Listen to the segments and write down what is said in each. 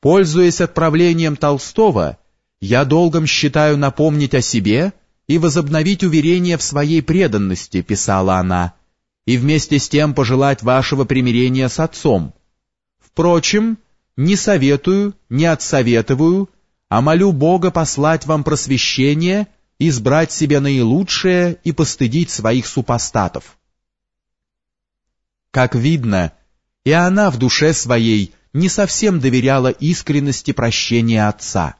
Пользуясь отправлением Толстого, я долгом считаю напомнить о себе и возобновить уверение в своей преданности, писала она, и вместе с тем пожелать вашего примирения с отцом. Впрочем, не советую, не отсоветую, а молю Бога послать вам просвещение, избрать себе наилучшее и постыдить своих супостатов. Как видно, и она в душе своей не совсем доверяла искренности прощения отца.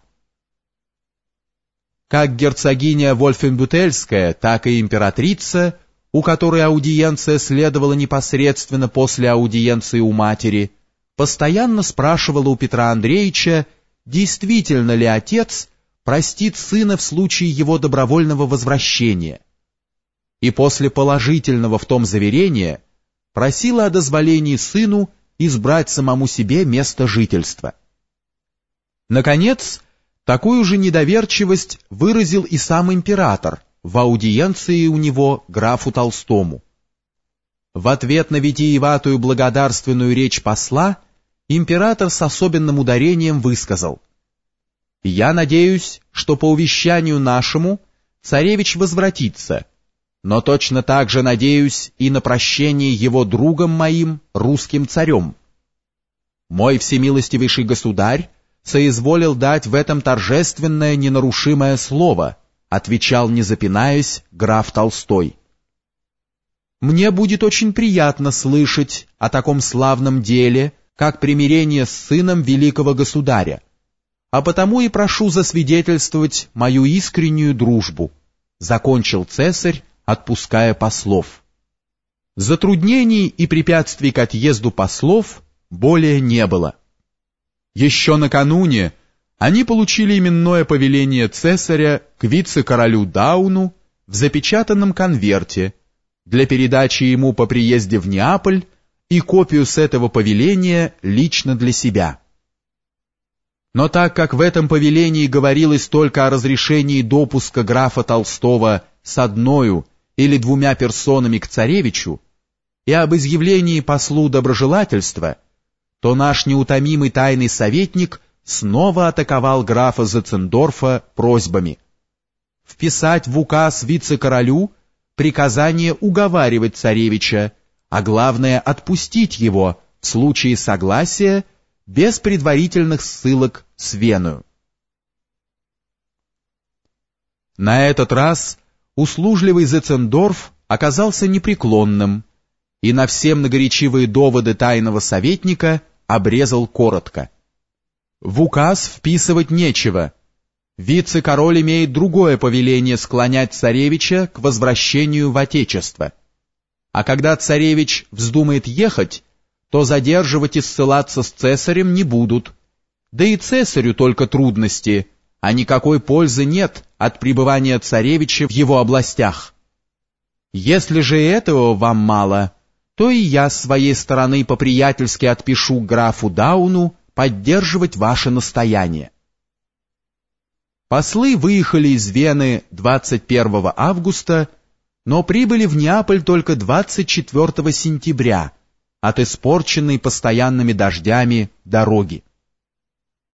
Как герцогиня Вольфенбютельская, так и императрица, у которой аудиенция следовала непосредственно после аудиенции у матери, постоянно спрашивала у Петра Андреевича, действительно ли отец простит сына в случае его добровольного возвращения. И после положительного в том заверения просила о дозволении сыну избрать самому себе место жительства. Наконец, такую же недоверчивость выразил и сам император в аудиенции у него графу Толстому. В ответ на витиеватую благодарственную речь посла император с особенным ударением высказал «Я надеюсь, что по увещанию нашему царевич возвратится, но точно так же надеюсь и на прощение его другом моим, русским царем. Мой всемилостивейший государь соизволил дать в этом торжественное ненарушимое слово, отвечал, не запинаясь, граф Толстой. Мне будет очень приятно слышать о таком славном деле, как примирение с сыном великого государя, а потому и прошу засвидетельствовать мою искреннюю дружбу, закончил цесарь, отпуская послов. Затруднений и препятствий к отъезду послов более не было. Еще накануне они получили именное повеление цесаря к вице-королю Дауну в запечатанном конверте для передачи ему по приезде в Неаполь и копию с этого повеления лично для себя. Но так как в этом повелении говорилось только о разрешении допуска графа Толстого с одною или двумя персонами к царевичу и об изъявлении послу доброжелательства, то наш неутомимый тайный советник снова атаковал графа Зецендорфа просьбами вписать в указ вице-королю приказание уговаривать царевича, а главное отпустить его в случае согласия без предварительных ссылок с Веную. На этот раз услужливый Зецендорф оказался непреклонным и на все многоречивые доводы тайного советника обрезал коротко. В указ вписывать нечего. Вице-король имеет другое повеление склонять царевича к возвращению в Отечество. А когда царевич вздумает ехать, то задерживать и ссылаться с цесарем не будут. Да и цесарю только трудности — а никакой пользы нет от пребывания царевича в его областях. Если же этого вам мало, то и я с своей стороны по-приятельски отпишу графу Дауну поддерживать ваше настояние. Послы выехали из Вены 21 августа, но прибыли в Неаполь только 24 сентября от испорченной постоянными дождями дороги.